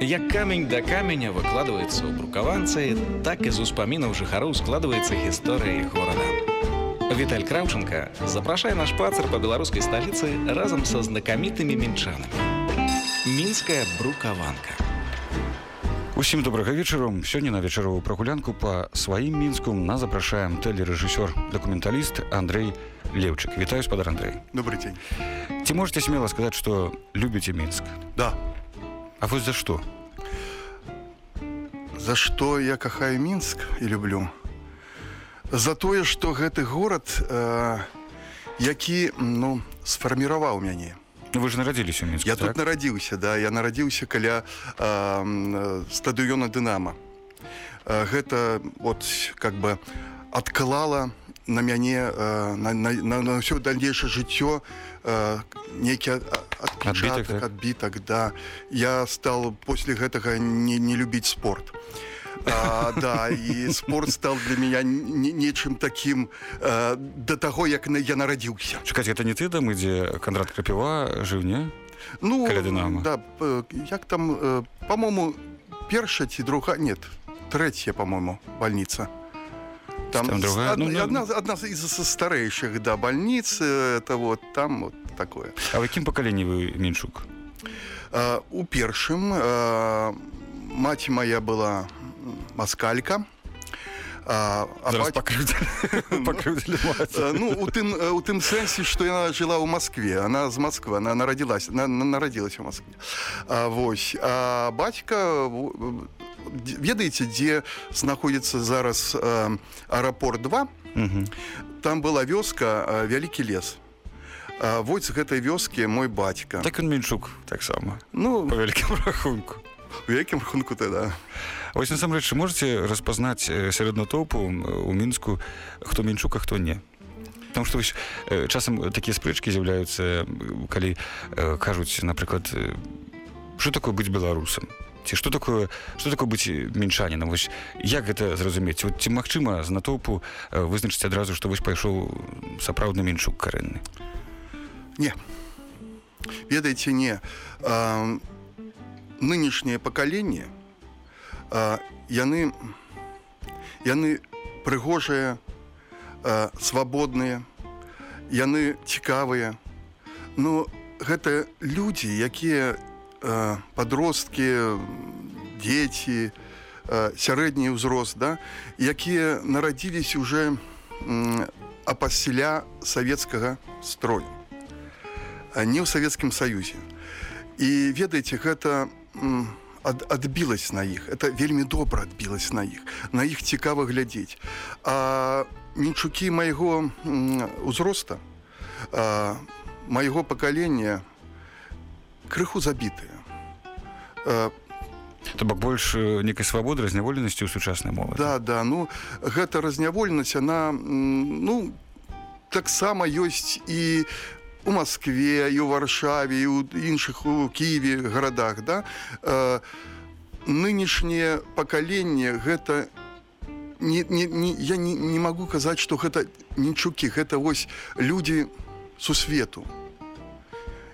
Як камень да каменя выкладваецца ў брукаванцы, так і з успамінаў жыхароў складваецца гісторыя іх горада. Віталь Краўченко запрашае на шпацыр па беларускай сталіцы разам са знакамітымі мінчанамі. Мінская брукаванка. Усім добрага вечару сёння на вечаровую прагулянку па сваім мінску нас запрашаем тэлерэжысёр дакументаліст Андрей Леўчык вітаю спадар Андрей Добрый день. ці можете смело сказаць што любіце мінск Да. А вось за што За што я кахаю Мінск і люблю? За тое, што гэты горад, э, які ну, сфарміраваў мяне. Ну, вы ж нарадзіліся ў мінску Я так? тут нарадзіўся, да, я нарадзіўся каля э, стадыёна Дынама. Э, гэта вот как бы адклала на мяне э, на, на, на, на ўсё дальнейшае жыццё э, нейкі Адбітак, так? адпечатак, адбітак, да. Я стал после гэтага не, не любіць спорт. А, да, і спорт стал для меня не- нечым таким э, да таго, як на- я нарадзіўся. Чакаць гэта не ты там ідзе кандрат крапіва жыў не Ну, Каля «Динамо». Да, як там, э, по-моему, перша ці друга, нет, третья, по-моему, больница. Там другая? Одна, Ну, одна, одна из старейших, да, больниц, э, это вот там вот такое. А ў якім пакаленні вы мінчук Э, у першым э, мать моя была москалька, а, а бать- пакрыўдзілі пакрыўдзілі маці. Э, Ну, у тым, э, у тым сэнсе, што яна жыла ў Маскве. Она з Масквы, она нарадзілася, на, на, нарадзілася ў Маскве. А, вось. А бацька, дзе- ведаеце, дзе знаходзіцца зараз э, аэрапорт 2? Мгм. Там была вёска, э, вялікі лес. А, вось гэтай вёскі мой бацька. так ён мінчук таксама Ну, по вялікім рахунку у якім рахунку тогда? Вось насамрэч можете распазнаць э, сярод натоўпу у мінску хто мінчук а хто не Потому что вось, э, часам такія спрэчкі з'яўляюцца калі э, кажуць напрыклад э, что такое быць беларусам ці что такое что такое быць мінчанінам вось як гэта зразумець вот ці магчыма з натоўпу вызначыць адразу што вось пайшоў сапраўдны мінчук карэнны Не. Ведаеце, не. А, нынешнее пакаленне яны яны прыгожыя свабодныя яны цікавыя но гэта людзі якія а, подросткі дзеці а, сярэдні ўзрост да якія нарадзіліся уже м, а пасля савецкага строю не ў савецкім саюзе і ведаеце гэта м, ад, адбілась на іх это вельмі добра адбілась на іх на іх цікава глядзець. А мінчукі майго м, узроста а, майго пакалення крыху забітыя а, то бок больш э, нейкай свабоды разняволенасці ў сучаснай мовы Да, да, ну гэта разнявольнасць она ну таксама ёсць і у Маскве, і ў Варшаве, і ў іншых у Киеве гарадах, да. Э, нынешняе пакаленне гэта не, не, не, я не, не магу казаць, што гэта нічукі, гэта вось людзі сусвету.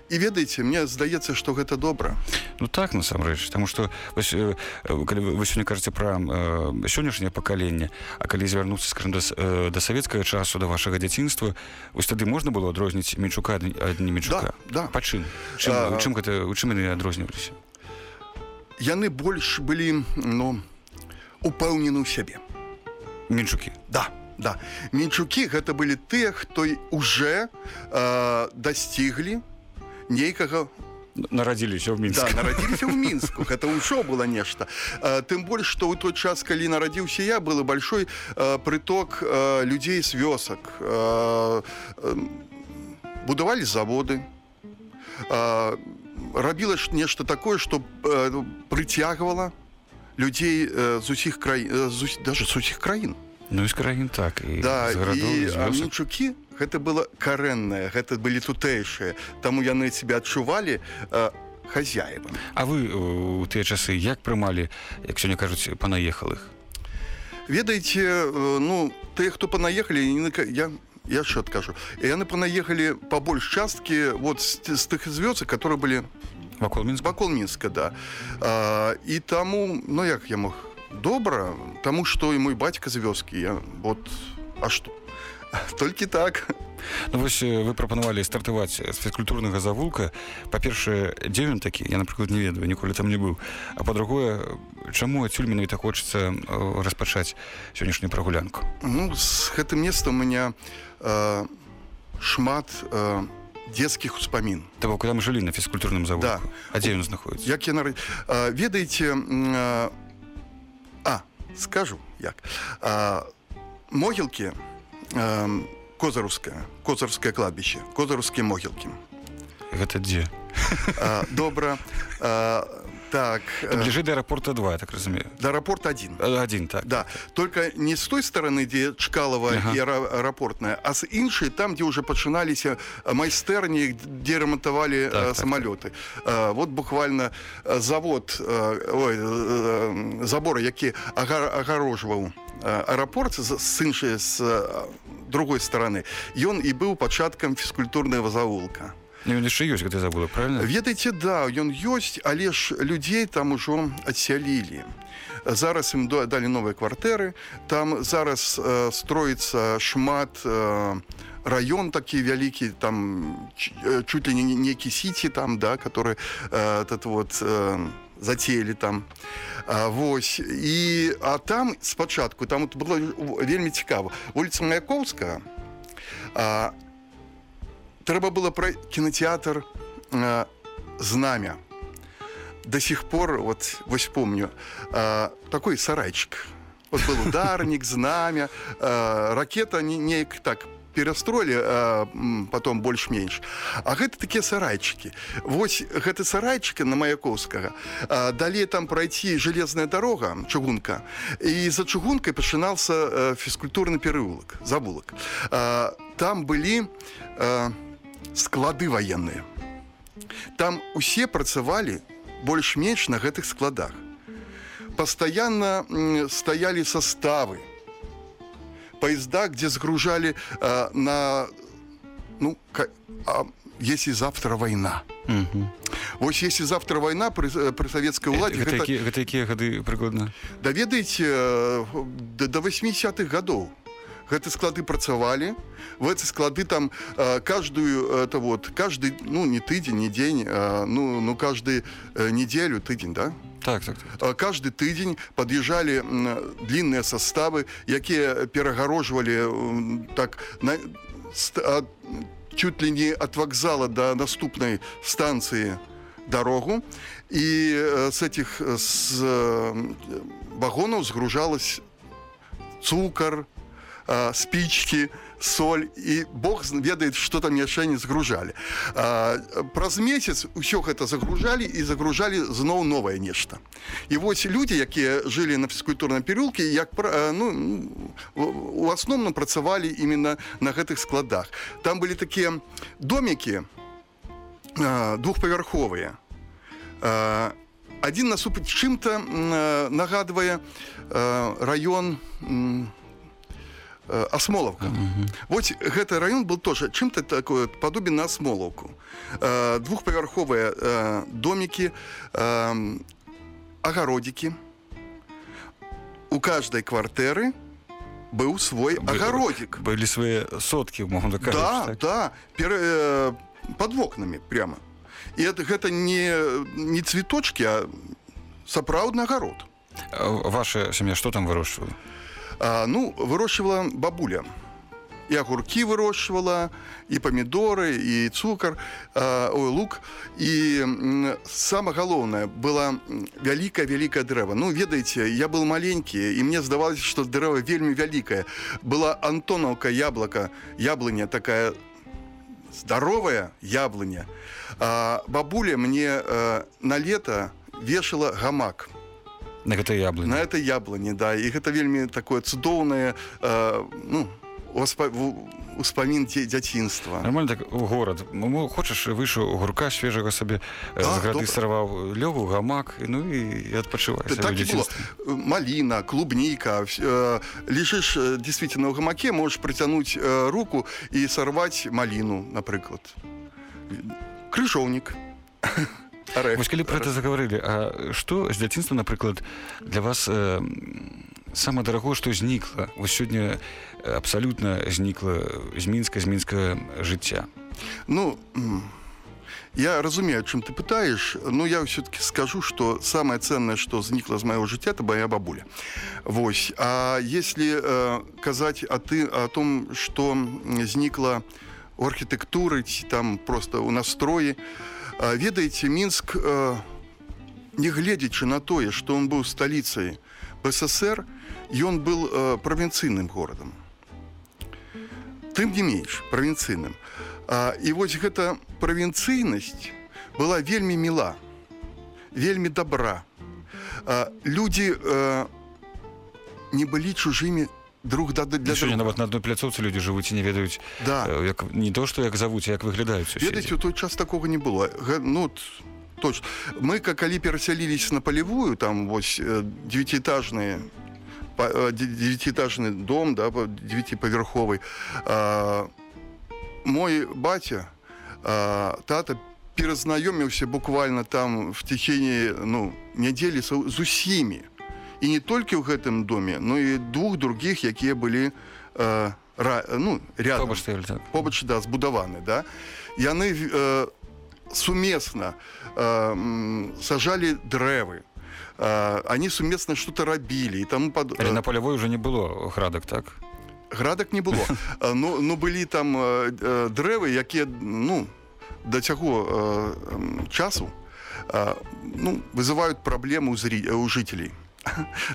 І ведаеце, мне здаецца, што гэта добра. Ну так насамрэч таму што вось, э, калі вы, вы сёння кажаце пра э, сённяшняе пакаленне а калі звярнуцца скажем да, э, да савецкага часу да вашага дзяцінства вось тады можна было адрозніць мінчука ад, не мінчука Да, да. па чым А, у чым гэта у чым яны адрозніваліся Яны больш былі ну, упэўнены ў сябе. мінчукі Да, да. Мінчукі гэта былі тыя, хто уже э, дасціглі нейкага нарадзіліся ў мінск да, нарадзіліся ў мінску гэта ўжо было нешта тым больш што ў той час калі нарадзіўся я было большой прыток людзей з вёсак будавалі заводы. Рабіла ж нешта такое што э, прыцягвала людзей э, з усіх краін э, даже з усіх краін ну з краін так і Да, з гарадоў, і а, мінчукі гэта было карэннае, гэта былі тутэйшыя, таму яны себе адчувалі э, хазяевамі. А вы э, у тыя часы як прымалі як сёння кажуць панаехалых Ведаеце, э, ну тыя, хто панаехалі, я я що адкажу. Яны панаехалі па больш часткі вот з, з тых звёзак, которые былі вакол мінска? Вакол мінска да. А, і таму ну як я мог? Добра таму што і мой бацька з вёскі я вот а што толькі так. Ну, вось э, вы прапанавалі стартаваць з фізкультурнага завулка. Па-першае дзе ён такі? Я напрыклад не ведаю ніколі там не быў. А па-другое чаму адсюль менавіта хочацца э, распачаць сённяшнюю прагулянку? Ну з гэтым месцам у меня э, шмат э, детскіх успамін. То бок, мы жылі на фізкультурным завулку? Да. а дзе ён знаходіцца як я нар... э, ведаеце э, а скажу як. Э, могілкі э, козарускае козарскае кладбище козарскія могілкі гэта дзе э, добра э, Так. Это э, ближе до аэропорта 2, я так разумею. До аэропорта 1. 1, э, так. Да. Только не з той стороны, дзе Чкалова ага. і аэропортная, а з іншай, там, дзе ўжо пачыналіся э, майстэрні, дзе рамантавалі так, самалёты. Так. Вот буквально завод, ой, забор, які агароджваў аэропорт з іншай з другой стороны, ён і быў пачаткам фізкультурнага завулка. Ён яшчэ ёсць гэты забудок правильно Ведаеце, да, ён ёсць, але ж людзей там ужо адсялілі. Зараз ім да- далі новыя кватэры. Там зараз э, строіцца шмат э, раён такі вялікі, там э, чуть ли не нейкі сіці там, да, который э, этот вот э, зацеялі там. А, вось і а там спачатку там было вельмі цікава. Вуліца Маяковская а, трэба было пра кінотэатр э, знамя до сих пор вот вось помню э, такой сарайчик. Вот был ударник знамя э, ракета не неяк так перастроілі э, потом больш-менш А гэта такія сарайчыкі Вось гэты сарайчыкі на маяковскага э, далей там прайти железная дорога чыгунка і за чыгункай пачынаўся э, фізкультурны перыулак забулак э, там былі э, склады военные там усе працавалі больш-менш на гэтых складах. Постоянно м, стояли составы поезда где сгружали э, на ну ка- а если завтра война Мгм. Вось если завтра война при, э, при советской уладе гэта, гэта- гэта якія гады прыкладна? Да ведаеце э, да, до 80-х годов гэты склады працавалі. В эти склады там э, каждую это вот каждый ну не тыдзень не день э, ну ну каждый э, неделю тыдзень да? Так так, так. Э, каждый тыдзень подъезжали м, длинные составы якія перагарожвалі м, так на, ад- чуть ли не от вокзала до наступной станции дорогу. И э, с этих э, с э, вагонов сгружалось цукор э, спички соль і бог ведает что там яшчэ не загружали. А, праз месяц усё гэта загружалі і загружалі зноў новае нешта і вось люди якія жылі на фізкультурным перыулке як э, ну у- асноўным працавалі именно на гэтых складах. Там былі такія домики э, двухпавярховыя Э, один насупраць чым-то э, нагадвае э, район э, асмолаўка вот гэты район был тоже чым-то такое падобен на асмолаўку э, двухпавярховыя э, домики э, агародзікі у каждой кватэры быў свой Бы- агародзік былі свае соткі можна так да, так? да, пер, э, под вокнамі прямо. І это, гэта не, не цветочки, а сапраўдны агарод. Ваша сям'я што там вырошчвала А, ну, вырощивала бабуля. І агуркі вырошчвала, і памідоры, і цукар, а, ой, лук. І м, сама галоўнае была м, вялікае вялікае дрэва. Ну ведаеце, я был маленькі і мне здавалася, што дрэва вельмі вялікае. Была антонаўка яблака, яблыня такая здоровая яблыня. А бабуля мне э, на лето вешала гамак на гэтай яблыні на этой яблоне да. І гэта вельмі такое цудоўнае э, ну успа- в- успамін дзяцінства Нормально так у горад Мо- хочаш выйшаў гурка свежага сабе Да, з грады сарваў лёгу гамак ну і, і адпачывай Т- так і было. малина клубника вс- э, лежишь э, действительно в гамаке можешь протянуть э, руку и сорвать малину напрыклад крыжовник. рэф. Вось калі пра гэта загаварылі А што з дзяцінства напрыклад для вас э, сама дарагое што знікла вось сёння абсалютна знікла з мінска з мінска жыцця Ну, м, я разумею, о чем ты пытаешь, но я все-таки скажу, что самое ценное, что зникло из моего життя, это моя бабуля. Вось. А если э, казать о, ты, о том, что м, зникло у архитектуры, ці там просто у настрої, э, ведаеце мінск нягледзячы на тое што он быў сталіцай бСр ён был правінцыйным горадам. Тым не менш правінцыйным. І вось гэта правінцыйнасць была вельмі міла вельмі добра людзі не былі чужымі друг да для сёння друга. нават на адной пляцоўцы людзі жывуць і не ведаюць Да. э, як не то што як завуць як выглядаюць Ведаеце, суседзі у той час такого не было. Гэ- Ну, т- точно. Мы, как калі перасялились на полевую, там вось э, девятиэтажные э, де- девятиэтажный дом, да, по- девятиповерховый. А, мой батя, тата перазнаёміўся буквально там в течение ну, нядзелі з, з усімі. І не толькі ў гэтым доме, но і двух других, якія былі э, ра, ну, рядом. Побач побач да збудаваны да. Яны э, сумесна э, сажалі дрэвы э, они сумесна что-то рабілі і таму пад... але на палявой уже не было градак так? Градак не было. Э, ну, ну былі там э, э, дрэвы якія ну да цяго э, часу э, ну, вызываюць праблемы ў зрі... у жителей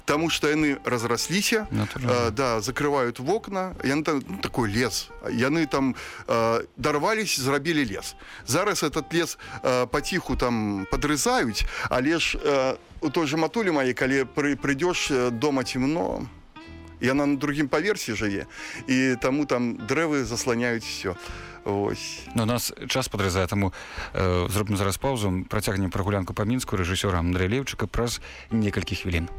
Таму што яны разрасліся э, да закрываюць вокна яны там ну, такой лес. Яны там э, дарвались зрабілі лес. Зараз этот лес э, паціху там подрезаюць але ж э, у той же матулі маей калі пры, прыйдёш э, дома цемно яна на другім паверсе жыве і таму там дрэвы засланяюць все ось. Ну, у нас час падразае таму э, зробім зараз паўзу працягнем прагулянку па мінску рэжысёра Андрэя леўчыка праз некалькі хвілін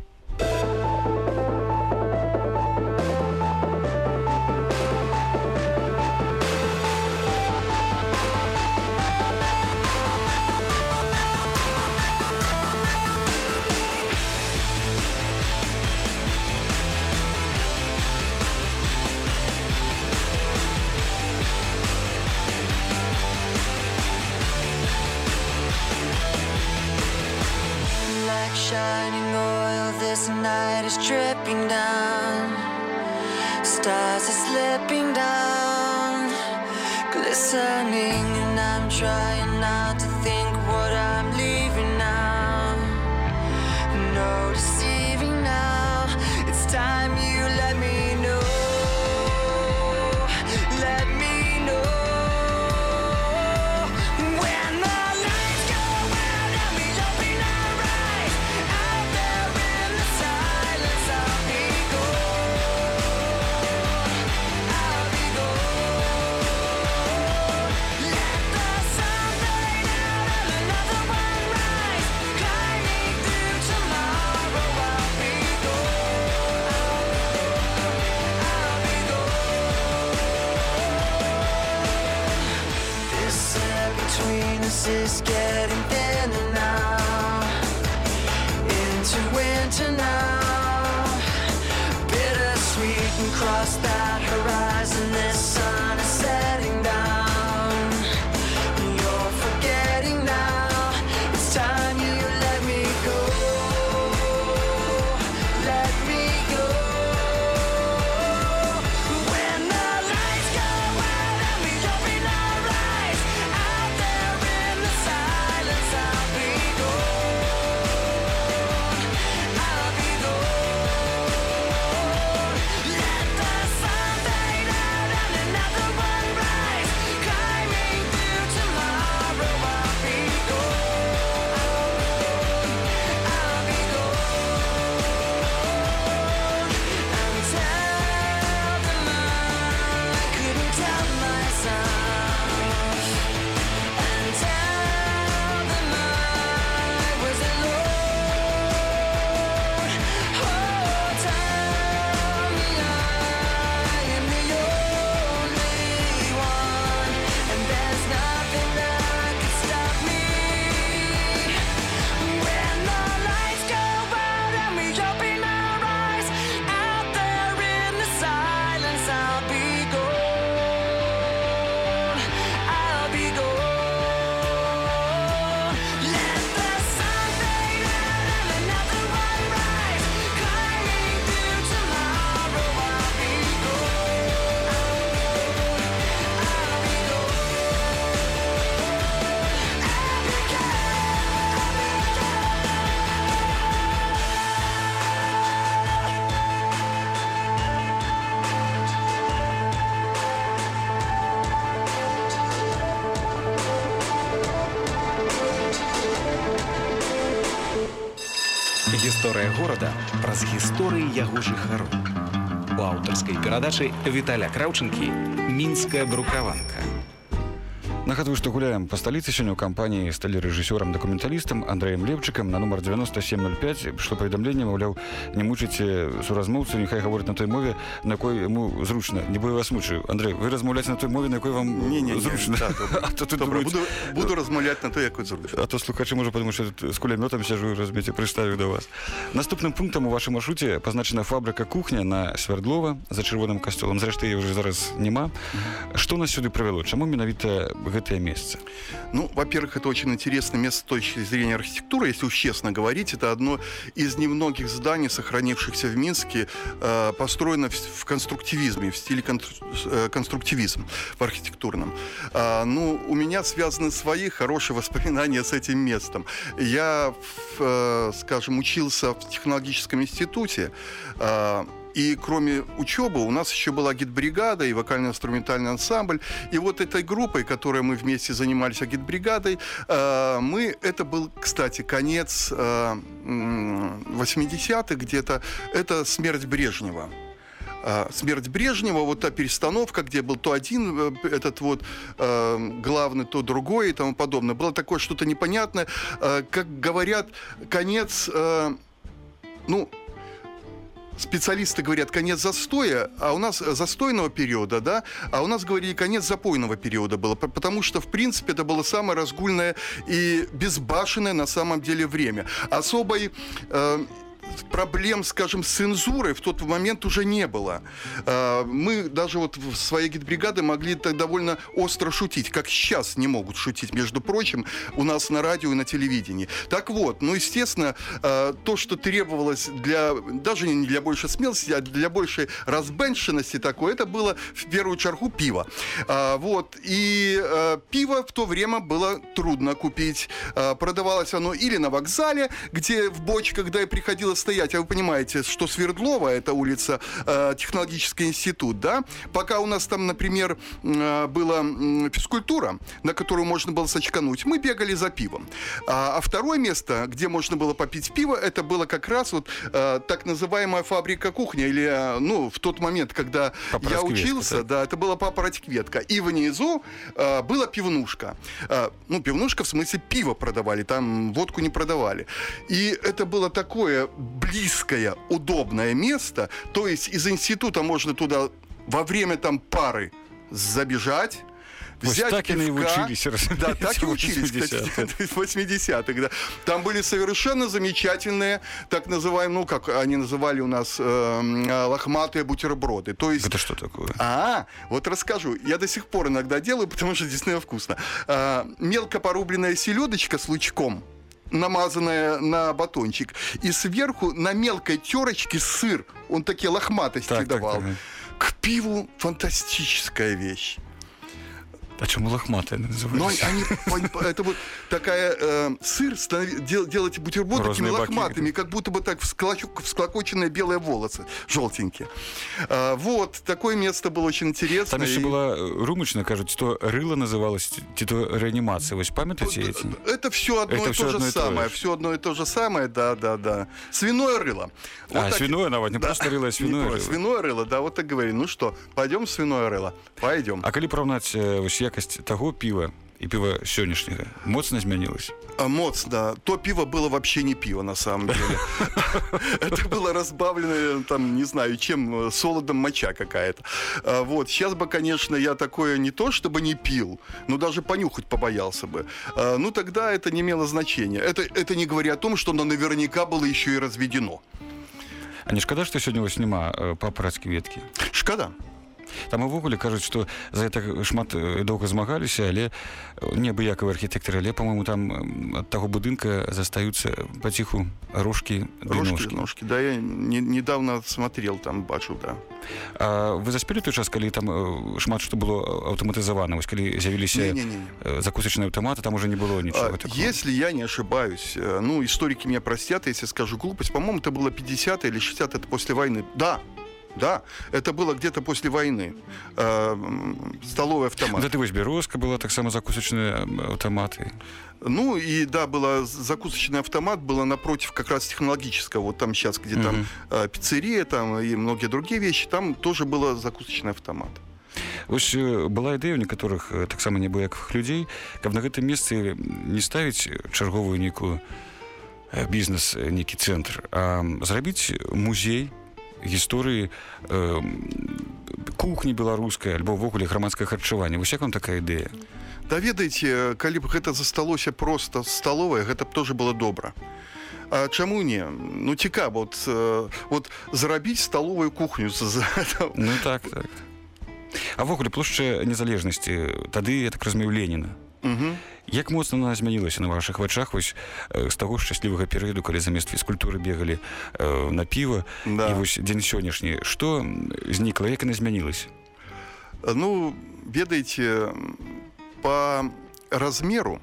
горада праз гісторыі яго жыхароў. У аўтарскай перадачы Віталя Краўчынкі мінская брукаванка. Нагадваю, што гуляем па сталіцы сёння ў кампаніі з тэлерэжысёрам дакументалістам Андрэем Левчыкам на нумар 9705 прышло паведамленне маўляў не мучыце суразмоўцу няхай гаворыць на той мове на якой яму зручна не бою вас мучаю Андрей вы размаўляць на той мове на якой вам Не, не, не, зручна да, добре. а то тут Добре, думаюць, буду, буду размаўляць на то, як зручна. а то слухачы можа падумаць што тут з кулямётам сяжу разумеце прыставіў да вас наступным пунктам у вашым маршруце пазначана фабрыка кухня на свярдлова за чырвоным касцёлам зрэшты яе ўжо зараз няма што нас сюды прывяло чаму менавіта гэтае месца Ну, во-первых, это очень интересное место с точки зрения архитектуры. Если уж честно говорить, это одно из немногих зданий, сохранившихся в Минске, э, построено в, конструктивизме, в стиле э, конструктивизм, в архитектурном. А, ну, у меня связаны свои хорошие воспоминания с этим местом. Я, э, скажем, учился в технологическом институте. а, и кроме учебы у нас еще была гид-бригада и вокально-инструментальный ансамбль. И вот этой группой, которой мы вместе занимались гид-бригадой, э, мы, это был, кстати, конец э, м, 80-х где-то, это смерть Брежнева. А, Смерть Брежнева, вот та перестановка, где был то один э, этот вот э, главный, то другой и тому подобное. Было такое что-то непонятное. Э, как говорят, конец, э, ну, специалисты говорят конец застоя, а у нас э, застойного периода, да, а у нас говорили конец запойного периода было, потому что, в принципе, это было самое разгульное и безбашенное на самом деле время. Особой э, проблем, скажем, с цензурой в тот момент уже не было. Э, Мы даже вот в своей гидбригады могли так довольно остро шутить, как сейчас не могут шутить, между прочим, у нас на радио и на телевидении. Так вот, ну, естественно, э, то, что требовалось для, даже не для большей смелости, а для большей разбеншенности такой, это было в первую чергу пиво. А, Вот, и пиво в то время было трудно купить. А, Продавалось оно или на вокзале, где в бочках, да, и приходилось стоять. А вы понимаете, что Свердлова, это улица э, Технологический институт, да? Пока у нас там, например, э, была м, физкультура, на которую можно было сочкануть, мы бегали за пивом. А, а второе место, где можно было попить пиво, это было как раз вот э, так называемая фабрика кухня, или, э, ну, в тот момент, когда Папа я учился, да? да, это была папа Радькветка. И внизу э, была пивнушка. Э, ну, пивнушка в смысле пиво продавали, там водку не продавали. И это было такое близкое, удобное место. То есть из института можно туда во время там пары забежать, взять так пивка. вучыліся, Да, разумееце, так и учились, кстати, 80-х. в 80-х, да. Там были совершенно замечательные, так называемые, ну, как они называли у нас, э, э, лохматые бутерброды. То есть гэта што такое а, вот расскажу. Я до сих пор иногда делаю, потому что действительно вкусно. А, мелко порубленная селедочка с лучком, намазанная на батончик. И сверху на мелкой терочке сыр. Он такие лохматости Так, так, давал. так. К пиву фантастическая вещь. А чаму лахматая Но называется они, пон- это вот такая э, сыр, станови- дел- делайте бутерброд такими Разные баки. лохматыми, как будто бы так всклочу- всклокоченные белые волосы, желтенькие. А, вот, такое место было очень интересно. там яшчэ и- была э, румачна кажуць то рыла называлась ці то рэанімацыя вось памятаце эти Это все одно Это и всё то же одно и то самое. же. Все одно и то же самое, да, да, да. Свиное рыло. Вот а так- свиное нават не Да. просто рыла а Не свиное просто, рыло. свиное рыло, да, вот так говори. Ну что, пойдем в свиное рыло? Пойдем. А калі параўнаць э, вось якасць таго піва і піва сённяшняга моцна змянілась А, моц, да. То пиво было вообще не пиво, на самом деле. Это было разбавленное, там, не знаю, чем, э, солодом моча какая-то. А, Вот. Сейчас бы, конечно, я такое не то, чтобы не пил, но даже понюхать побоялся бы. А, Ну, тогда это не имело значения. Это, это не говоря о том, что оно наверняка было еще и разведено. А не шкада што сёння вось няма э, папарацкі веткі Шкода. Там увогуле кажуць што за это шмат э, доўга змагаліся але э, неабыякавы архітэктары але по-моему там ад таго будынка застаюцца паціху рожкі ды Рожки, ножкі. Да, я не- недавно смотрел там, бачу, да. А вы заспелі той час калі там э, шмат што было аўтаматызавана вось калі з'явіліся закусачныя аўтаматы там уже не было нічога А. Если я не ошибаюсь, ну, историки меня простят, если скажу глупость, по-моему, это было 50 или 60 это после войны. Да, Да, это было где-то после войны. Э, столовый автомат. Вот это вось бярозка была таксама закусачныя аўтаматы Ну и да, была закусочный автомат, было напротив как раз технологического, вот там сейчас, где там э, пиццерия там и многие другие вещи, там тоже было закусочный автомат. Вось э, была ідэя ў некаторых э, таксама небыякавых людзей каб на гэтым месцы не ставіць чарговую нейкую э, бізнес э, нейкі цэнтр а зрабіць музей гісторыі э, кухні беларускай альбо ўвогуле грамадскае харчаванне. Вось як вам такая ідэя? Да ведаеце, калі б гэта засталося просто сталовае, гэта б тоже было добра. А чаму не? Ну цікава, вот, э, вот зарабіць сталовую кухню за- ну так так. А ввогуле плошча незалежнасці тады я так разумею Леніна Мгм. Як моцна она змянілася на вашых вачах вось з таго шчаслівага перыяду калі замест фізкультуры бегалі э, на піва Да. і вось дзень сённяшні што знікла як яна змянілася Ну, ведаете, по размеру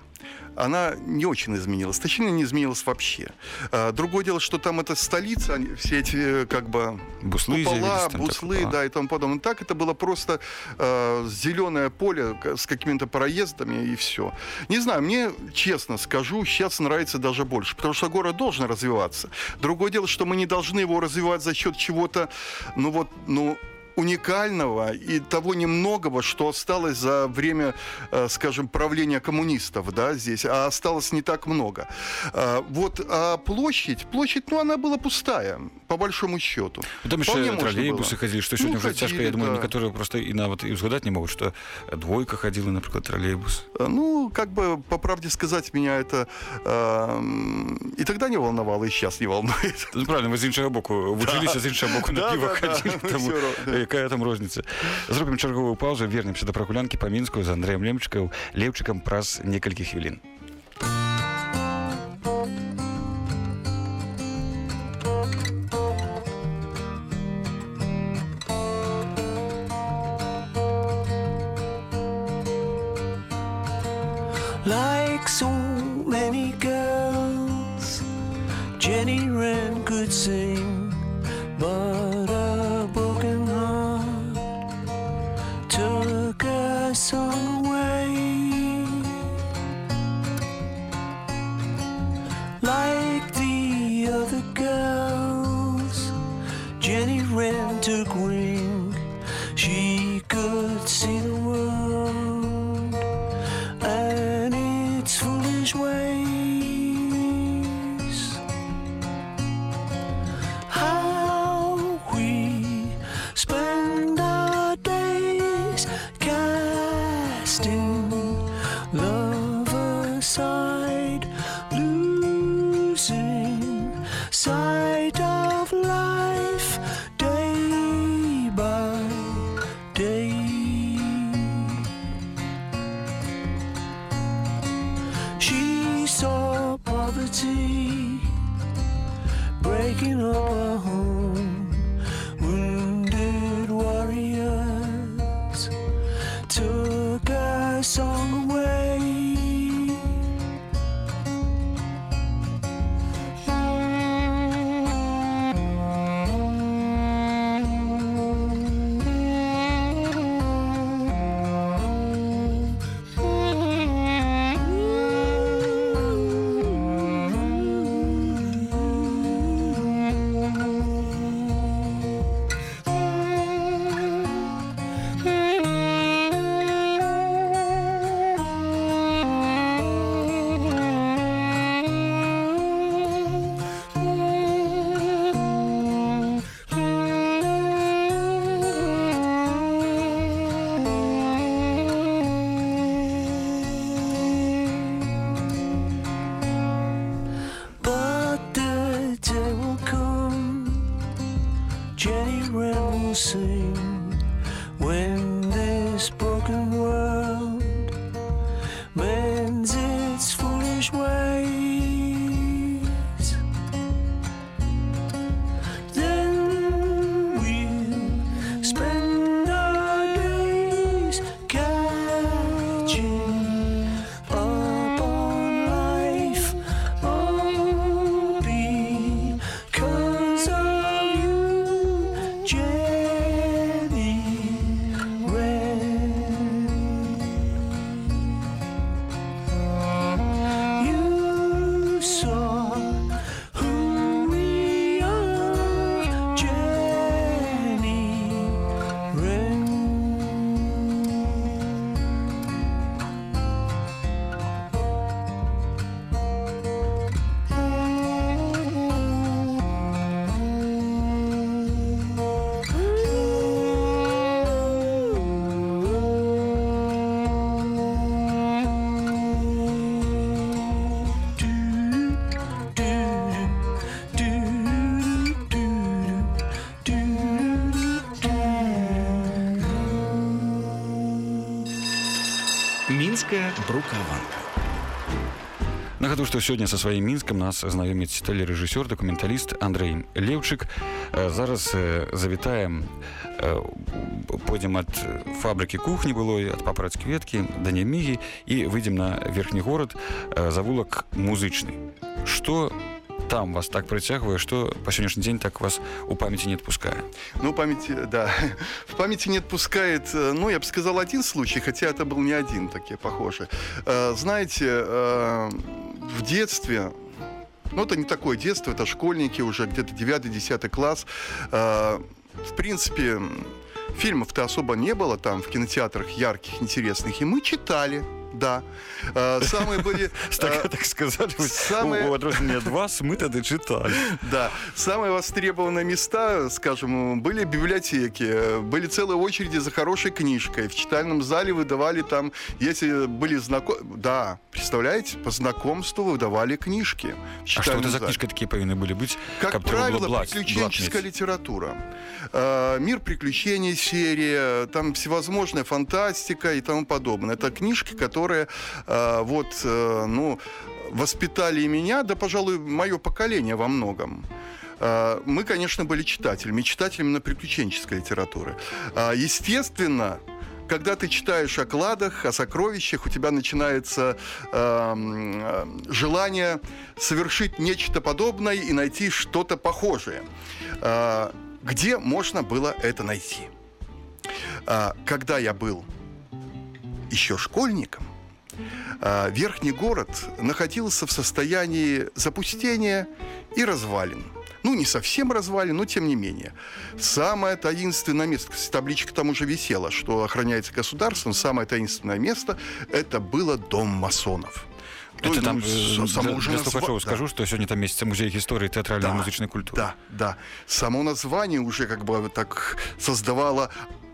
она не очень изменилась. Точнее, не изменилась вообще. А, Другое дело, что там это столица, все эти как бы буслы купола, буслы, так, да, и тому подобное. Так это было просто зеленое поле с какими-то проездами и все. Не знаю, мне, честно скажу, сейчас нравится даже больше, потому что город должен развиваться. Другое дело, что мы не должны его развивать за счет чего-то, ну вот, ну, уникального и того немногого, что осталось за время, э, скажем, правления коммунистов, да, здесь, а осталось не так много. А, Вот, а площадь, площадь, ну, она была пустая, по большому счету. Ну, там Вполне яшчэ можно тралейбусы было. хадзілі што Ну, сёння ўжо цяжка ходили, я думаю да. некаторыя просто і нават і ўзгадаць не могуць што двойка хадзіла напрыклад тралейбус Э, Ну, как бы, по правде сказать, меня это эм, и тогда не волновало, и сейчас не волнует. Ну, правильно вы з іншага боку вучыліся з іншага боку на Да, піва да, да. хадзілі таму Всё равно. якая там розніца зробім чарговую паузу вернемся да прагулянкі па мінску з Андрэем лемчыкаў леўчыкам праз некалькі хвілін мінская брукаванка Нагадаю, што сёння са сваім мінскам нас знаёміць тэлерэжысёр дакументаліст Андрей Леўчык Э, зараз э, завітаем э, пойдзем ад фабрыкі кухні былой ад папараць кветкі да нямігі і выйдзем на верхні горад э, завулак музычны што там вас так прыцягвае што па сённяшні дзень так вас у памяці не адпускае Ну, память, э, да, в памяти не отпускает, э, ну, я бы сказал, один случай, хотя это был не один, такие похожие. Э, Знаете, э, в детстве, ну, это не такое детство, это школьники уже, где-то 9-10 класс. В принципе, фильмов-то особо не было там в кинотеатрах ярких, интересных, и мы читали, да. Э, Самые были... так, э, так сказали вы, самые- у адрозненне ад вас мы тады чыталі Да, самые востребованные места, скажем, были библиотеки, были целые очереди за хорошей книжкой. В читальном зале выдавали там, если были знакомы... Да, представляете, по знакомству выдавали книжки. в А што читальном это за зале. кніжка такія павінны былі быць Как каб трэба было правило, блат- приключенческая блат мець? литература. Э, Мир приключений серия, там всевозможная фантастика и тому подобное. Это книжки, которые э, вот, э, ну, воспитали и меня, да, пожалуй, мое поколение во многом. Э, Мы, конечно, были читателями, читателями на приключенческой литературы. Естественно, когда ты читаешь о кладах, о сокровищах, у тебя начинается эм, э, желание совершить нечто подобное и найти что-то похожее. Э, где можно было это найти? Э, когда я был еще школьником, Верхний город находился в состоянии запустения и развалин. Ну, не совсем развалин, но тем не менее. Самое таинственное место, кстати, табличка там уже висела, что охраняется государством, самое таинственное место – это было дом масонов. То Это есть, там ну, э, само для, уже для назва- слухачоў да. скажу што сёння там месяца музей гісторыі тэатральнай Да, музычнай культуры Да, да. Само название уже как бы так создавало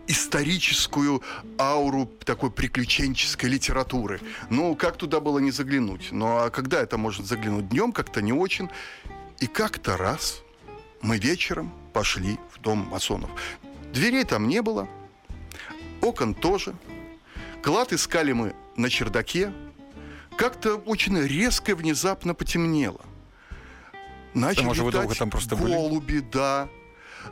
историческую ауру такой приключенческой литературы. Ну, как туда было не заглянуть? Ну, а когда это можно заглянуть? Днем как-то не очень. И как-то раз мы вечером пошли в дом масонов. Дверей там не было, окон тоже. Клад искали мы на чердаке. Как-то очень резко и внезапно потемнело. Начали может, вы долго летать там просто были? голуби, да.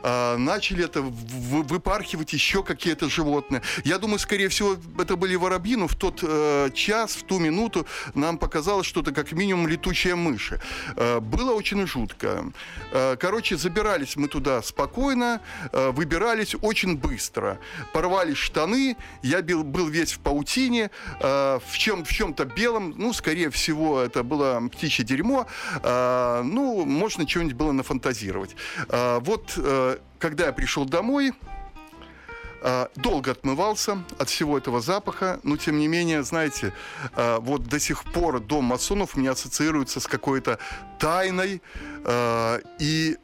А, начали это выпархивать еще какие-то животные. Я думаю, скорее всего, это были воробьи, но в тот э, час, в ту минуту нам показалось, что это как минимум летучие мыши. Э, было очень жутко. Э, короче, забирались мы туда спокойно, выбирались очень быстро. Порвали штаны, я бил, был весь в паутине, в, чем, в чем-то белом, ну, скорее всего, это было птичье дерьмо, ну, можно чего-нибудь было нафантазировать. Вот, когда я пришел домой, э, долго отмывался от всего этого запаха, но тем не менее, знаете, э, вот до сих пор дом масонов у меня ассоциируется с какой-то тайной э, и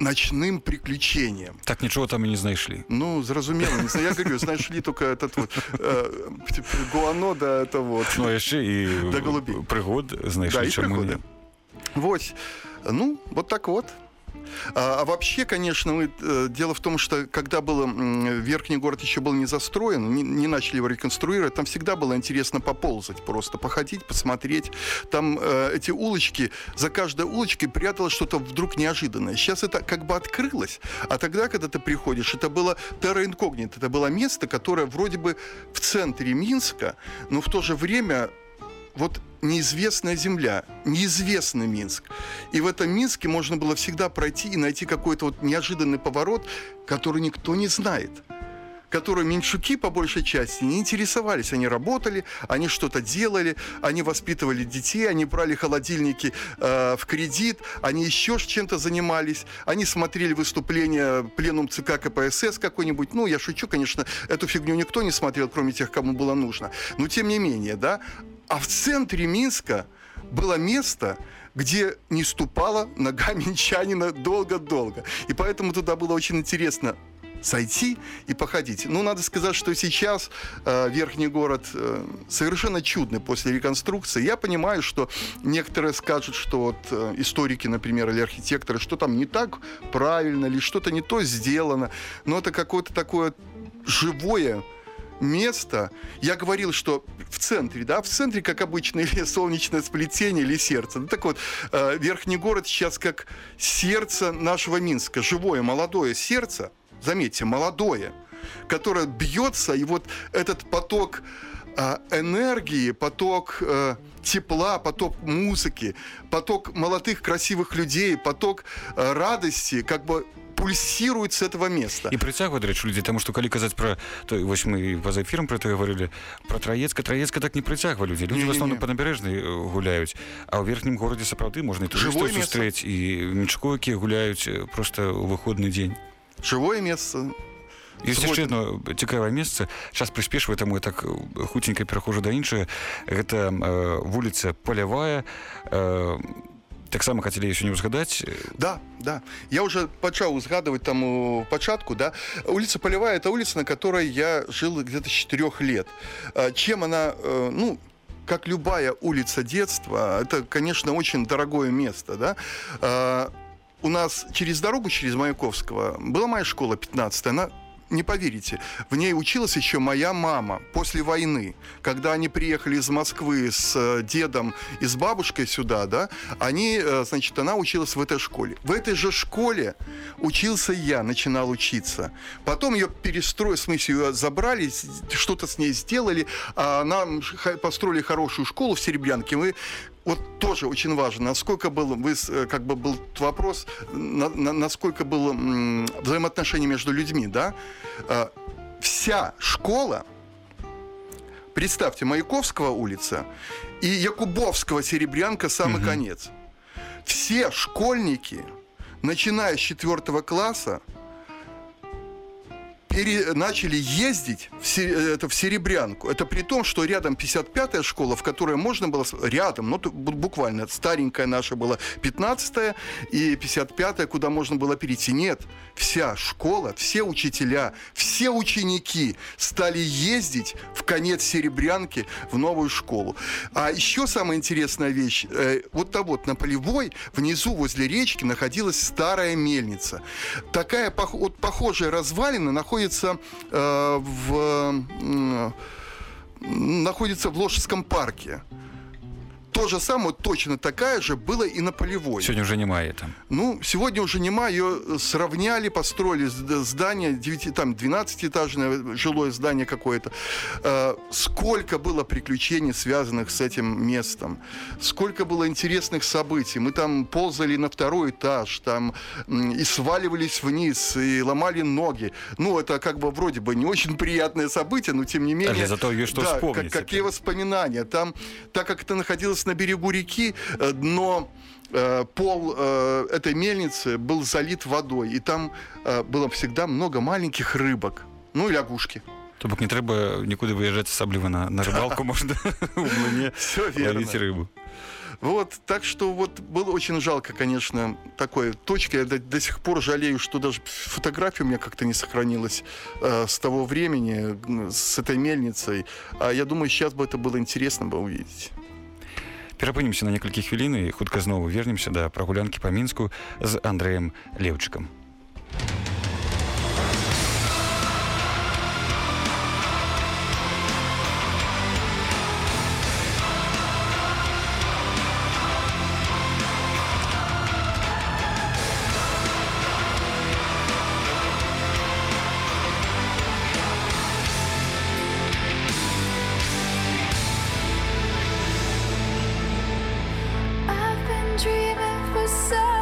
ночным приключением. так нічого там і не знайшлі Ну, зразумела, не знаю, я говорю, знаешь ли, только этот вот э, типа, гуано, да, это вот. ну а яшчэ і Да голубей. прыгод Да, знайшлі и чаму приходы. не Вот. Ну, вот так вот. А, а вообще, конечно, мы, э, дело в том, что когда был верхний город еще был не застроен, не, не начали его реконструировать, там всегда было интересно поползать, просто походить, посмотреть. Там э, эти улочки, за каждой улочкой пряталось что-то вдруг неожиданное. Сейчас это как бы открылось, а тогда, когда ты приходишь, это было терра инкогнито, это было место, которое вроде бы в центре Минска, но в то же время вот неизвестная земля, неизвестный Минск. И в этом Минске можно было всегда пройти и найти какой-то вот неожиданный поворот, который никто не знает которой меньшуки по большей части не интересовались. Они работали, они что-то делали, они воспитывали детей, они брали холодильники э, в кредит, они еще чем-то занимались, они смотрели выступления пленум ЦК КПСС какой-нибудь. Ну, я шучу, конечно, эту фигню никто не смотрел, кроме тех, кому было нужно. Но тем не менее, да. А в центре Минска было место, где не ступала нога минчанина долго-долго. И поэтому туда было очень интересно сойти и походить. Ну, надо сказать, что сейчас э, верхний город э, совершенно чудный после реконструкции. Я понимаю, что некоторые скажут, что вот э, историки, например, или архитекторы, что там не так правильно, или что-то не то сделано. Но это какое-то такое живое, место. Я говорил, что в центре, да, в центре, как обычно, или солнечное сплетение, или сердце. Ну, так вот, э, Верхний город сейчас как сердце нашего Минска, живое, молодое сердце, заметьте, молодое, которое бьется, и вот этот поток а, энергии, поток э, тепла, поток музыки, поток молодых красивых людей, поток э, радости, как бы пульсирует с этого места. і прыцягвае дарэчы людзей таму што калі казаць пра то вось мы па-за эфірам про это гаварылі про траецка траецка так не прыцягва людзей людзі в Не-не-не. асноўным па набярэжнай э, гуляюць а ў верхнім горадзе сапраўды можна і Жывое турыстаў месца. сустрэць і мечко якія гуляюць э, просто ў выходны дзень Живое место. ёсць Згоден. яшчэ одно цікавае месца час прыспешвае таму я так э, хуценька перахожу да іншае гэта э, вуліца палявая э, таксама хацелі яе сёння ўзгадаць э, Да, да. Я уже почал узгадывать там початку, да. Улица Полевая – это улица, на которой я жил где-то с четырех лет. А, Чем она, э, ну, как любая улица детства, это, конечно, очень дорогое место, да. А, У нас через дорогу, через Маяковского, была моя школа 15 она не поверите, в ней училась еще моя мама после войны. Когда они приехали из Москвы с э, дедом и с бабушкой сюда, да, они, э, значит, она училась в этой школе. В этой же школе учился я, начинал учиться. Потом ее перестроили, в смысле, ее забрали, с- что-то с ней сделали, а нам построили хорошую школу в Серебрянке. Мы вот тоже очень важно, насколько был, вы, э, как бы был вопрос, на- на- насколько было м, взаимоотношение между людьми, да? Э, Вся школа, представьте, Маяковского улица и Якубовского Серебрянка самый Мгм. конец. Все школьники, начиная с четвертого класса, пере- начали ездить в, э, это, в Серебрянку. Это при том, что рядом 55-я школа, в которой можно было... Рядом, ну, буквально, старенькая наша была 15-я и 55-я, куда можно было перейти. Нет, вся школа, все учителя, все ученики стали ездить в конец Серебрянки в новую школу. А еще самая интересная вещь. э, вот там вот на Полевой, внизу возле речки находилась старая мельница. Такая вот похожая развалина находится э, в м, находится в Ложском парке. То же самое, точно такая же было и на Полевой. сёння уже немае там Ну, сегодня уже нема, ее сравняли, построили зд- здание, 9, там 12-этажное жилое здание какое-то. Э, Сколько было приключений, связанных с этим местом. Сколько было интересных событий. Мы там ползали на второй этаж, там и сваливались вниз, и ломали ноги. Ну, это как бы вроде бы не очень приятное событие, но тем не менее... Але зато есть что да, вспомнить как- какие воспоминания. Там, так как это находилось на берегу реки, э, дно э, пол э, этой мельницы был залит водой, и там э, было всегда много маленьких рыбок, ну и лягушки. то бок не трэба нікуды выязджаць асабліва на, на рыбалку можна у млыне Все верно. ловіць рыбу Вот, так что вот было очень жалко, конечно, такой точкой. Я до, до сих пор жалею, что даже фотография у меня как-то не сохранилась э, с того времени, м, с этой мельницей. А я думаю, сейчас бы это было интересно бы увидеть. перапынемся на некалькі хвілін і хутка зноwu вернемся да прагулянкі па мінску з Андрэем леўчыкам Dreaming for so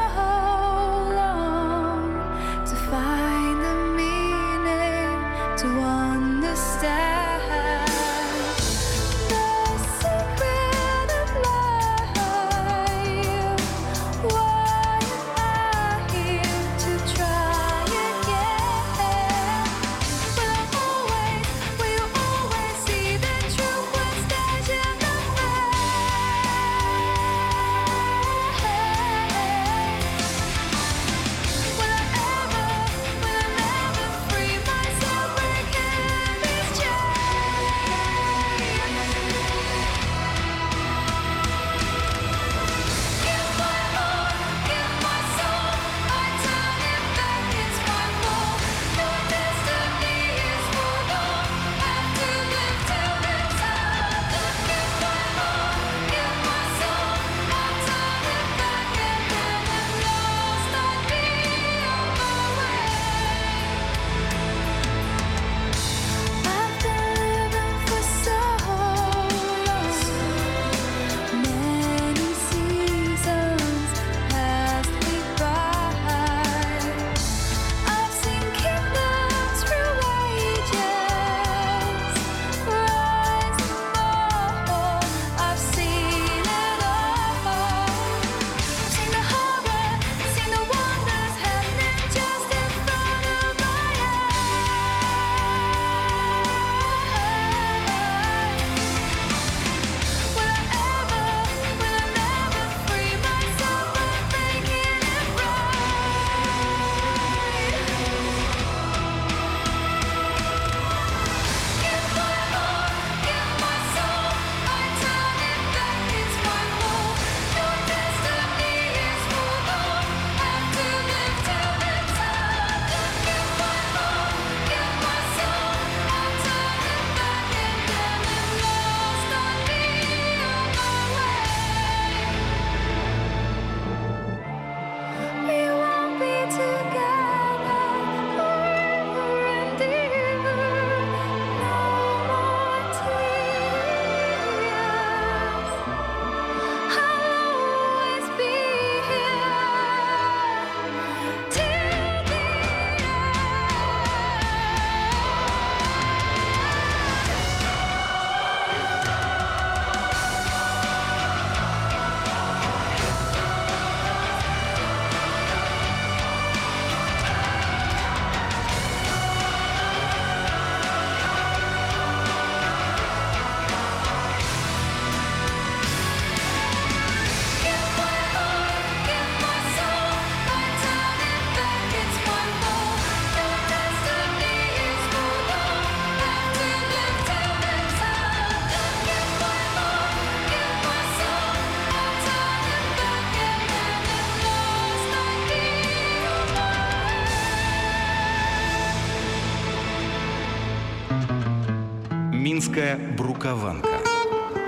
мінская брукаванка.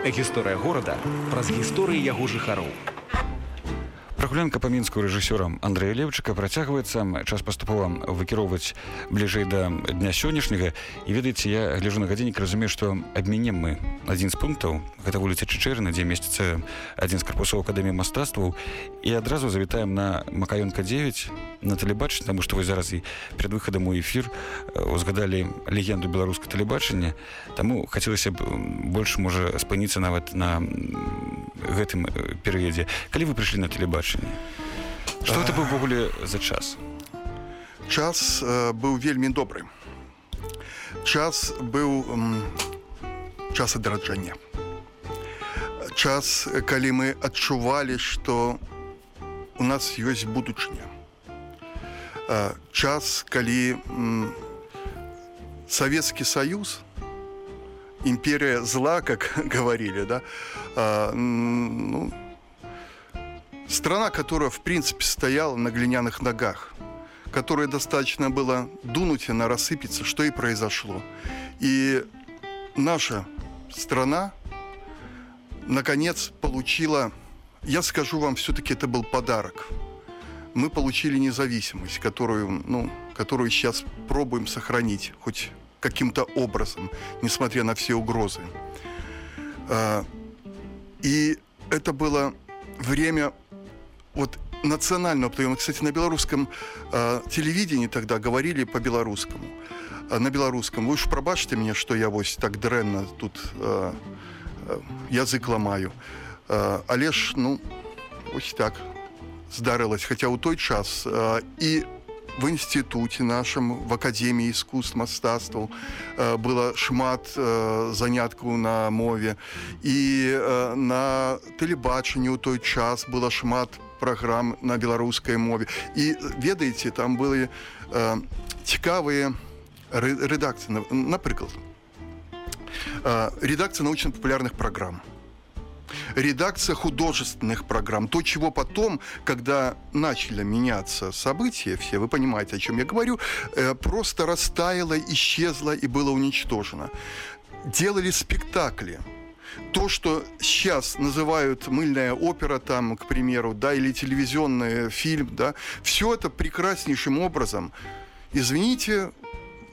Гісторыя горада праз гісторыі яго жыхароў. Прагулянка па мінску рэжысёрам Андрэя Левчыка працягваецца. Час паступова выкіроўваць бліжэй да дня сённяшняга. І ведаеце я гляжу на гадзіннік разумею што абмянем мы адзін з пунктаў гэта вуліца Ччэрына дзе месціцца адзін з карпусоў акадэміі мастацтваў і адразу завітаем на макаёнка 9 на тэлебачанне таму што вось зараз і перад выхадам у эфір э, узгадалі легенду беларускай тэлебачання таму хацелася б больш можа спыніцца нават на гэтым э, перыядзе калі вы прыйшлі на тэлебачанне что это быў увогуле за час? Час э, быў вельмі добры час быў м, час адраджання час калі мы адчувалі што у нас ёсць будучыня Э, час калі м, савецкі саюз імперія зла как говорили да э, м, ну, страна которая в принципе стояла на глиняных ногах которой достаточно было дунуть, и она рассыпется, что и произошло. И наша страна, наконец, получила, я скажу вам, все-таки это был подарок. Мы получили независимость, которую, ну, которую сейчас пробуем сохранить, хоть каким-то образом, несмотря на все угрозы. А, И это было время вот национального приема. Кстати, на белорусском э, телевидении тогда говорили по-белорусскому. Э, на белорусском. Вы уж пробачьте мне, что я вось так дрэнна тут э, э, язык ломаю. Э, але ну, ось так здарылась. Хотя у той час э, и в інстытуце нашым в академіі искусств мастацтваў э, было шмат э, заняткаў на мове. І э, на тэлебачанні ў той час было шмат праграм на беларускай мове. І ведаеце там былі цікавыя рэ- рэдакцыі На- напрыклад э, редакция научно-популярных программ редакция художественных программ. То, чего потом, когда начали меняться события, все, вы понимаете, о чем я говорю, э, просто растаяло, исчезло и было уничтожено. Делали спектакли. То, что сейчас называют мыльная опера, там, к примеру, да, или телевизионный фильм, да, все это прекраснейшим образом, извините,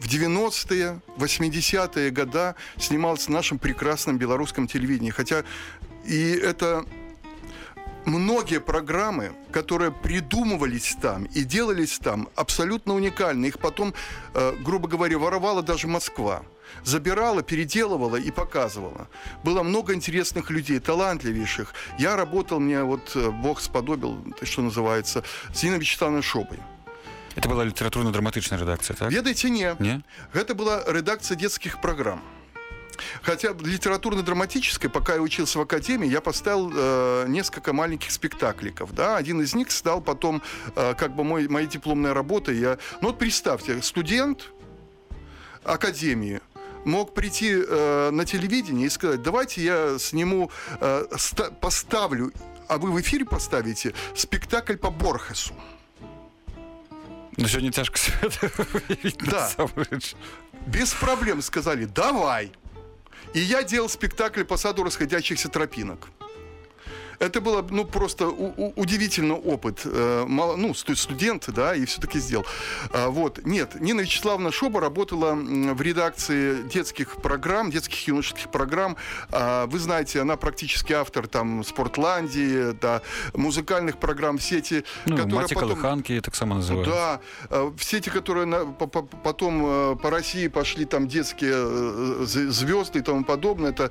в 90-е, 80-е года снималось на нашем прекрасном белорусском телевидении. Хотя и это многие программы, которые придумывались там и делались там, абсолютно уникальны. Их потом, э, грубо говоря, воровала даже Москва. Забирала, переделывала и показывала. Было много интересных людей, талантливейших. Я работал, мне вот э, Бог сподобил, что называется, с Ниной Вячеславовной Шобой. это была літаратурна-драматычная рэдакцыя так Ведаеце, не. не Это была редакция детских программ. Хотя литературно-драматической, пока я учился в академии, я поставил э, несколько маленьких спектакликов. Да? Один из них стал потом э, как бы мой, моей дипломной работой. Я... Ну вот представьте, студент академии мог прийти э, на телевидение и сказать, давайте я сниму, э, ста- поставлю, а вы в эфире поставите спектакль по Борхесу. ну сёння цяжка Да. без проблем сказали «давай». И я делал спектакль по саду расходящихся тропинок. Это было, ну, просто удивительный опыт. Э, мало- ну, сту- студент, да, и все-таки сделал. А, вот. Нет, Нина Вячеславовна Шоба работала в редакции детских программ, детских юношеских программ. А, вы знаете, она практически автор там Спортландии, да, музыкальных программ, все эти, ну, которые маці потом... калыханкі таксама называют Да, э, все те, которые на- по- по- потом э, по России пошли там детские звезды и тому подобное, это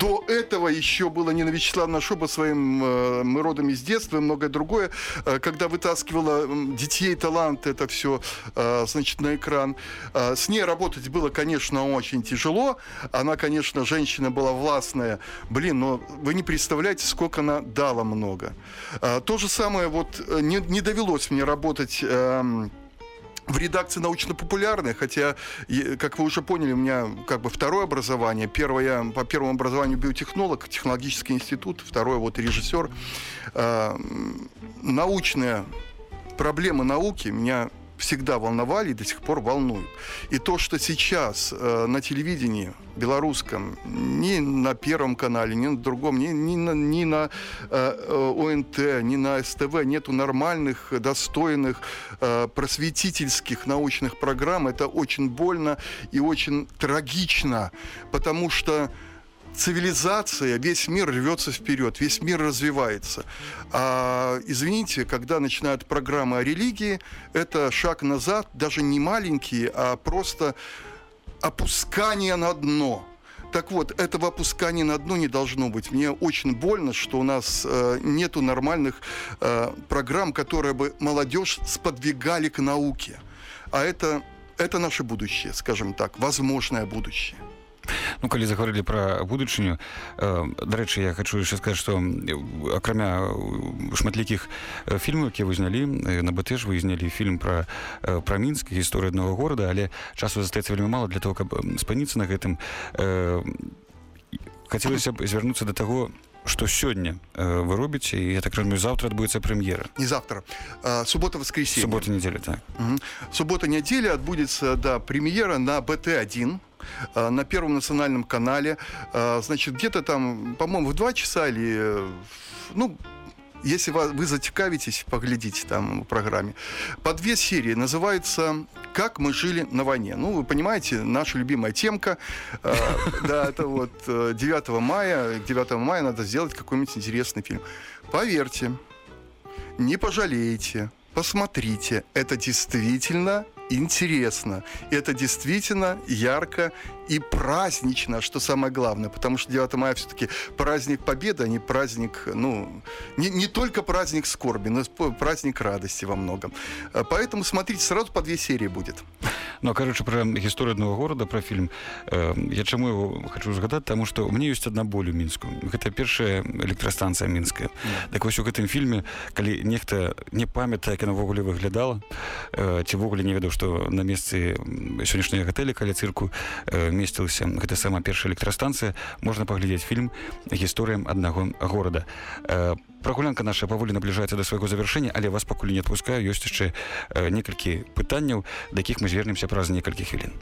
до этого еще было Нина Вячеславовна Шоба своим э, мы родом из детства и многое другое, э, когда вытаскивала детей, талант, это все, значит, на экран. Э, С ней работать было, конечно, очень тяжело. Она, конечно, женщина была властная. Блин, но вы не представляете, сколько она дала много. То же самое вот э, не, не довелось мне работать эм, в редакции научно-популярной, хотя, как вы уже поняли, у меня как бы второе образование. Первое, по первому образованию биотехнолог, технологический институт, второе вот режиссер. А, м, Научные проблемы науки меня всегда волновали и до сих пор волнуют. И то, что сейчас э, на телевидении белорусском, ни на Первом канале, ни на другом, ни, ни на, ни на э, э, ОНТ, ни на СТВ нету нормальных, достойных, э, просветительских научных программ, это очень больно и очень трагично, потому что цивилизация, весь мир рвется вперед, весь мир развивается. А, извините, когда начинают программы о религии, это шаг назад, даже не маленький, а просто опускание на дно. Так вот, этого опускания на дно не должно быть. Мне очень больно, что у нас э, нету нормальных э, программ, которые бы молодежь сподвигали к науке. А это, это наше будущее, скажем так, возможное будущее. Ну калі загаварылі пра будучыню э, дарэчы я хочу яшчэ сказаць што акрамя шматлікіх э, фільмаў якія вы знялі э, на бт ж вы знялі фільм пра пра мінск гісторыя аднаго горада але часу застаецца вельмі мала для того каб спыніцца на гэтым. Хацелася б звярнуцца да таго что сёння вы робіце і я так разумею завтра адбудзецца прэм'ера. Не завтра а, суббота воскресенье. Суббота неделя так. Угу. суббота неделя отбудется да премьера на бт1 Э, на Первом национальном канале. Э, значит, где-то там, по-моему, в два часа или... Э, ну, если вы затекавитесь, поглядите там в программе. По две серии. Называется «Как мы жили на войне». Ну, вы понимаете, наша любимая темка. Да, это вот 9 мая. К 9 мая надо сделать какой-нибудь интересный фильм. Поверьте, не пожалеете, посмотрите. Это действительно интересно. Это действительно ярко и празднично, что самое главное, потому что 9 мая все-таки праздник Победы, а не праздник, ну, не, не только праздник скорби, но праздник радости во многом. Э, поэтому смотрите, сразу по две серии будет. Ну, короче, про историю одного города, про фильм. Э, я чему его хочу згадать, потому что у меня есть одна боль у Минску. Это первая электростанция Минская. Mm. Так вот, в этом фильме, когда некто не памятает, как она в огуле выглядала, э, те в огуле не ведал, что на месте сегодняшнего готеля, каля цирку, э, месцілася гэта сама першая электрастанцыя можна паглядзець фільм гісторыям аднаго горада э, прагулянка наша паволі набліжаецца да свайго завяршэння але вас пакуль не адпускаю ёсць яшчэ некалькі пытанняў якіх мы звернемся праз некалькі хвілін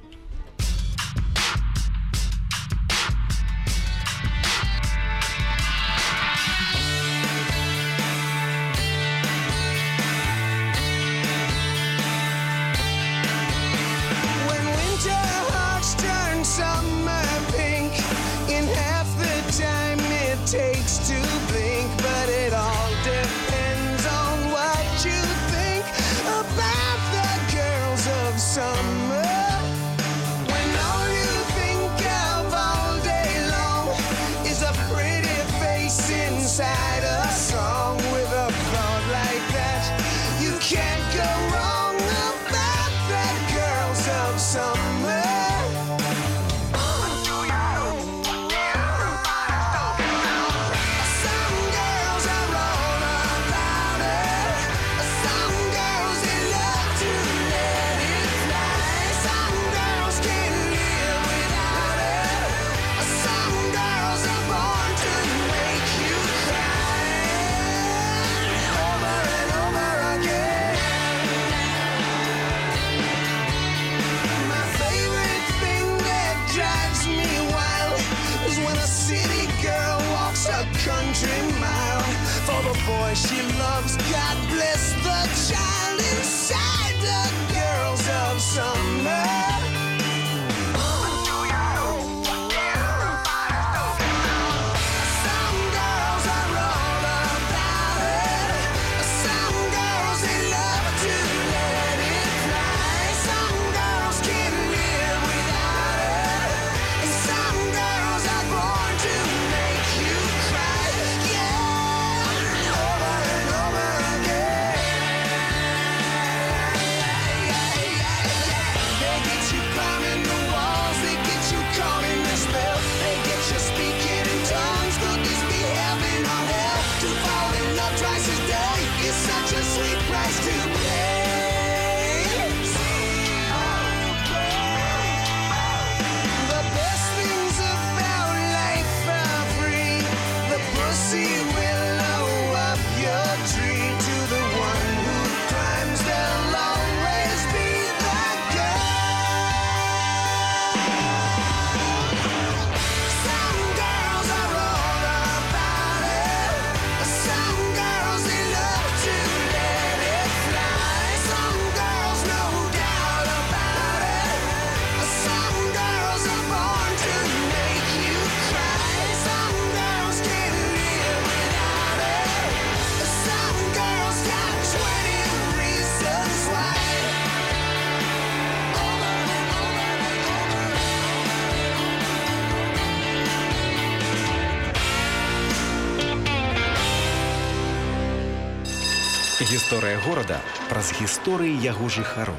Гісторыя горада праз гісторыі яго жыхароў.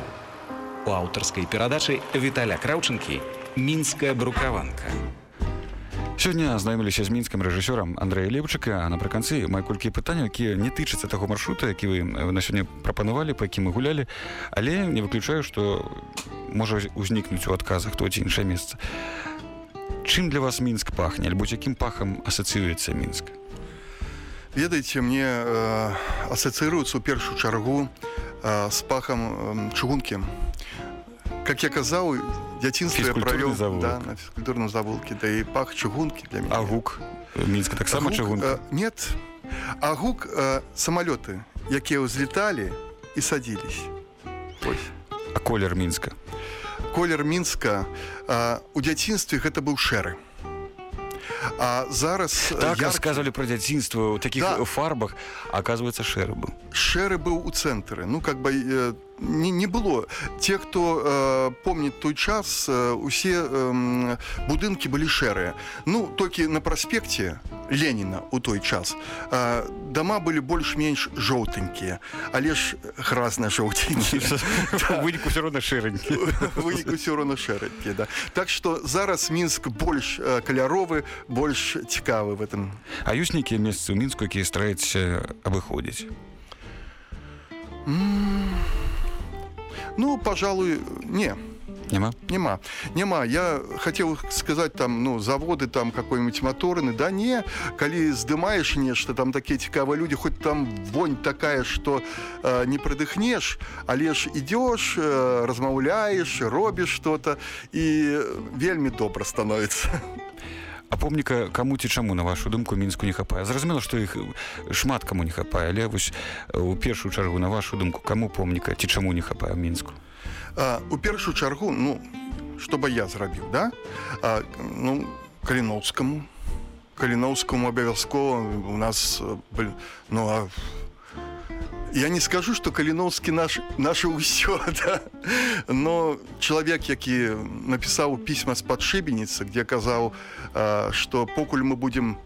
У аўтарскай перадачы Віталя Краўчынкі мінская брукаванка. Сёння знаёміліся з мінскім рэжысёрам Андрэя Леўчыка, а напрыканцы мае колькі пытанняў, якія не тычацца таго маршрута, які вы э, на сёння прапанавалі, па якім мы гулялі, але не выключаю, што можа ўзнікнуць у адказах то ці іншае месца. Чым для вас мінск пахне, альбо якім пахам асацыюецца мінск? Ведаеце мне э, асацыруецца ў першую чаргу э, з пахам э, чыгункі как я казаў дзяцінства я Фізкультурны правёў завулак. да, на фізкультурным завулке да і пах чыгункі для мяне А гук мінска таксама чыгунка. э, нет а гук э, самалёты якія ўзлеталі і садзілись Ось. А колер мінска. колер мінска э, у дзяцінстве гэта быў шэры а зараз э, Так яркі- расказвалі пра дзяцінства ў такіх Да. фарбах, а аказваецца шэры быў. шэры быў у цэнтры ну как бы э, не, не было. Те хто э, помніць той час э, усе э, будынкі былі шэрыя ну толькі на праспекце Леніна у той час э, дома былі больш-менш жоўтенькія але ж гразна жоўтенькія выніку ўсё роўна шэранькі. выніку ўсё роўна шэранькія да. Так что зараз мінск больш э, каляровы больш цікавы в этом. А ёсць нейкія месцы ў мінску, якія стараецеся абыходзіць. Ну, пожалуй, не. Нема? Нема. Нема. Я хацеў сказаць там ну заводы там какой-нибудь маторыны да не калі здымаеш нешта там такія цікавыя людзі хоць там вонь такая что э, не прыдыхнеш але ж ідзеш э, размаўляеш робіш что-то і э, вельмі добра становіцца. А помніка каму ці чаму на вашу думку мінску не хапае зразумела што іх шмат каму не хапае але вось э, у першую чаргу на вашу думку каму помніка ці чаму не хапае мінску А, у першую чаргу, ну, чтобы я зрабіў, да? А, ну, Каліноўскаму. Каліноўскаму абавязкова у нас э, блин, ну а я не скажу что каліноўскі наш наше ўсё да? но чалавек які напісаў пісьма з-пад шыбеніцы где казаў а, что покуль мы будем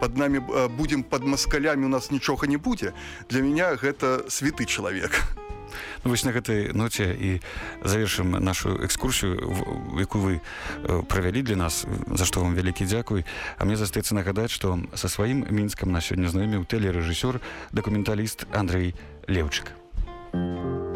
под нами будем под маскалямі у нас нічога не будзе для меня гэта святы чалавек ну, вось на гэтай ноце і завершым нашу экскурсію якую вы э, правялі для нас за што вам вялікі дзякуй а мне застаецца нагадаць што са сваім мінскам на сёння знаёміў тэлерэжысёр дакументаліст Андрей леўчык The